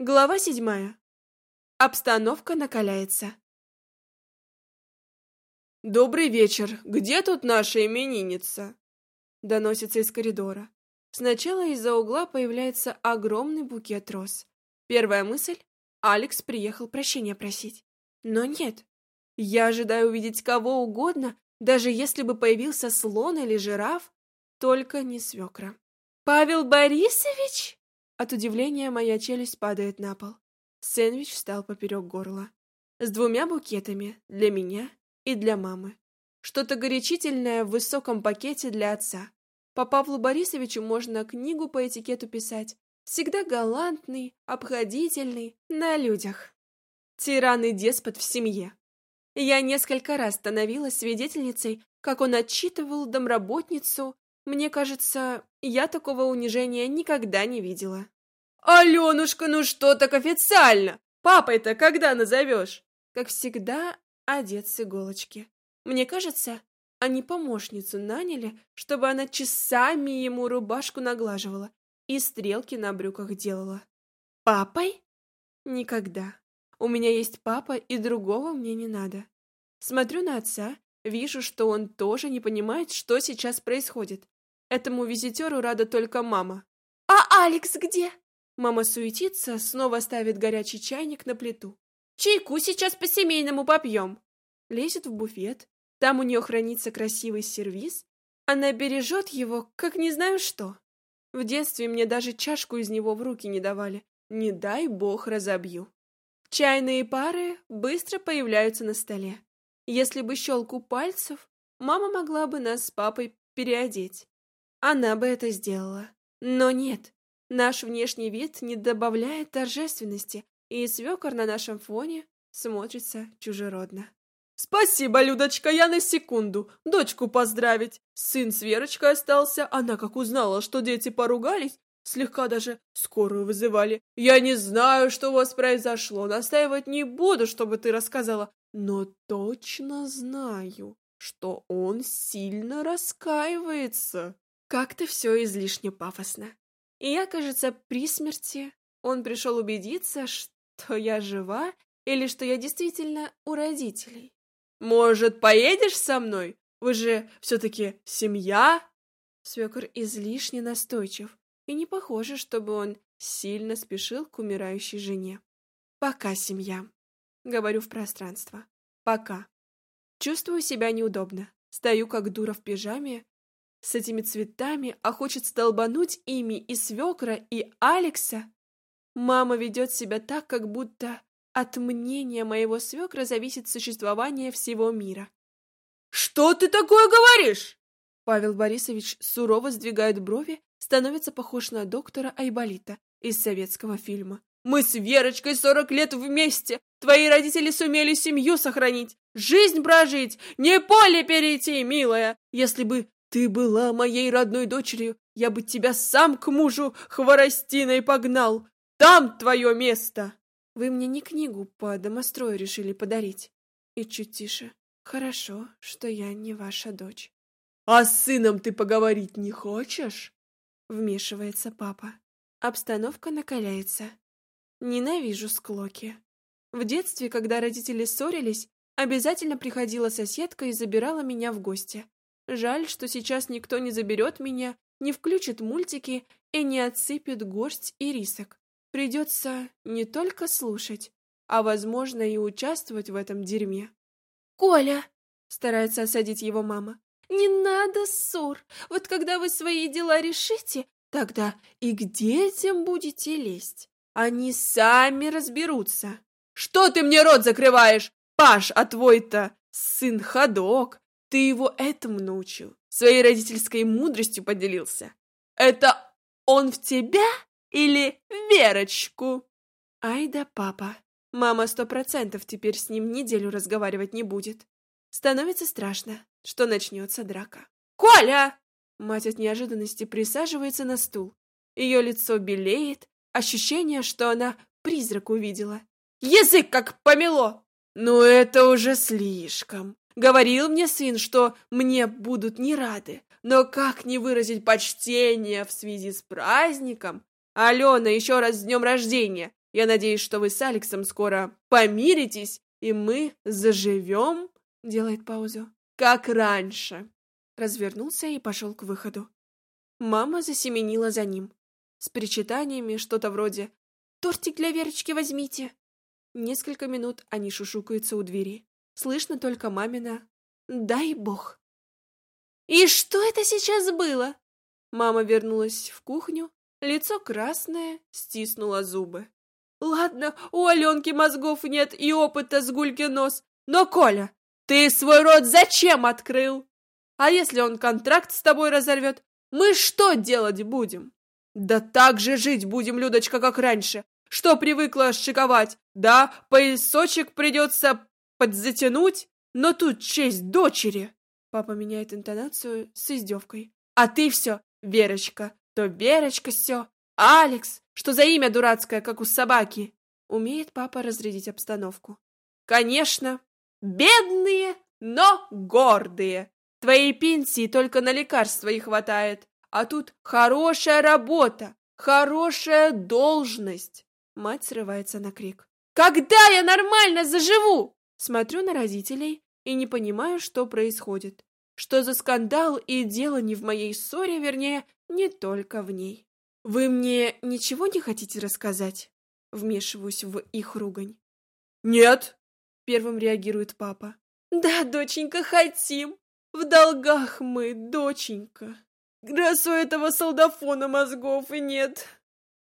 Глава седьмая. Обстановка накаляется. «Добрый вечер. Где тут наша именинница?» Доносится из коридора. Сначала из-за угла появляется огромный букет роз. Первая мысль — Алекс приехал прощения просить. Но нет. Я ожидаю увидеть кого угодно, даже если бы появился слон или жираф, только не свекра. «Павел Борисович?» От удивления моя челюсть падает на пол. Сэндвич встал поперек горла. С двумя букетами для меня и для мамы. Что-то горячительное в высоком пакете для отца. По Павлу Борисовичу можно книгу по этикету писать. Всегда галантный, обходительный, на людях. Тиран и деспот в семье. Я несколько раз становилась свидетельницей, как он отчитывал домработницу мне кажется, я такого унижения никогда не видела. «Аленушка, ну что так официально? Папой-то когда назовешь?» Как всегда, одет с иголочки. Мне кажется, они помощницу наняли, чтобы она часами ему рубашку наглаживала и стрелки на брюках делала. Папой? Никогда. У меня есть папа, и другого мне не надо. Смотрю на отца, вижу, что он тоже не понимает, что сейчас происходит. Этому визитеру рада только мама. «А Алекс где?» Мама суетится, снова ставит горячий чайник на плиту. «Чайку сейчас по-семейному попьем!» Лезет в буфет. Там у нее хранится красивый сервиз. Она бережет его, как не знаю что. В детстве мне даже чашку из него в руки не давали. Не дай бог разобью. Чайные пары быстро появляются на столе. Если бы щелку пальцев, мама могла бы нас с папой переодеть. Она бы это сделала. Но нет, наш внешний вид не добавляет торжественности, и свекор на нашем фоне смотрится чужеродно. «Спасибо, Людочка, я на секунду. Дочку поздравить. Сын с Верочкой остался. Она, как узнала, что дети поругались, слегка даже скорую вызывали. Я не знаю, что у вас произошло. Настаивать не буду, чтобы ты рассказала. Но точно знаю, что он сильно раскаивается. Как-то все излишне пафосно. И я, кажется, при смерти он пришел убедиться, что я жива или что я действительно у родителей. «Может, поедешь со мной? Вы же все-таки семья?» Свекор излишне настойчив, и не похоже, чтобы он сильно спешил к умирающей жене. «Пока семья», — говорю в пространство. «Пока». Чувствую себя неудобно. Стою как дура в пижаме, с этими цветами, а хочет столбануть ими и свекра, и Алекса. Мама ведет себя так, как будто от мнения моего свекра зависит существование всего мира. «Что ты такое говоришь?» Павел Борисович сурово сдвигает брови, становится похож на доктора Айболита из советского фильма. «Мы с Верочкой сорок лет вместе. Твои родители сумели семью сохранить, жизнь прожить, не поле перейти, милая. Если бы ты была моей родной дочерью, я бы тебя сам к мужу хворостиной погнал. Там твое место!» «Вы мне не книгу по домострою решили подарить?» И чуть тише. «Хорошо, что я не ваша дочь». «А с сыном ты поговорить не хочешь?» Вмешивается папа. Обстановка накаляется. Ненавижу склоки. В детстве, когда родители ссорились, обязательно приходила соседка и забирала меня в гости. Жаль, что сейчас никто не заберет меня, не включит мультики и не отсыпет горсть и рисок. Придется не только слушать, а, возможно, и участвовать в этом дерьме. «Коля!» — старается осадить его мама. «Не надо ссор! Вот когда вы свои дела решите, тогда и к детям будете лезть. Они сами разберутся». «Что ты мне рот закрываешь, Паш, а твой-то сын ходок, ты его этому научил, своей родительской мудростью поделился. Это он в тебя или Верочку? Ай да папа. Мама сто процентов теперь с ним неделю разговаривать не будет. Становится страшно, что начнется драка. «Коля!» Мать от неожиданности присаживается на стул. Ее лицо белеет, ощущение, что она призрак увидела. «Язык как помело!» «Ну это уже слишком!» Говорил мне сын, что мне будут не рады, но как не выразить почтение в связи с праздником? Алена, еще раз с днем рождения! Я надеюсь, что вы с Алексом скоро помиритесь, и мы заживем, делает паузу, как раньше. Развернулся и пошел к выходу. Мама засеменила за ним. С причитаниями что-то вроде «Тортик для Верочки возьмите». Несколько минут они шушукаются у двери. Слышно только мамина «Дай бог». «И что это сейчас было?» Мама вернулась в кухню, лицо красное, стиснула зубы. «Ладно, у Аленки мозгов нет и опыта с гульки нос, но, Коля, ты свой рот зачем открыл? А если он контракт с тобой разорвет, мы что делать будем? Да так же жить будем, Людочка, как раньше. Что привыкла шиковать? Да, поясочек придется подзатянуть, но тут честь дочери. Папа меняет интонацию с издевкой. А ты все, Верочка, то Верочка все. Алекс, что за имя дурацкое, как у собаки? Умеет папа разрядить обстановку. Конечно, бедные, но гордые. Твоей пенсии только на лекарства и хватает. А тут хорошая работа, хорошая должность. Мать срывается на крик. Когда я нормально заживу? Смотрю на родителей и не понимаю, что происходит. Что за скандал и дело не в моей ссоре, вернее, не только в ней. Вы мне ничего не хотите рассказать? Вмешиваюсь в их ругань. Нет, первым реагирует папа. Да, доченька, хотим. В долгах мы, доченька. Раз у этого солдафона мозгов и нет.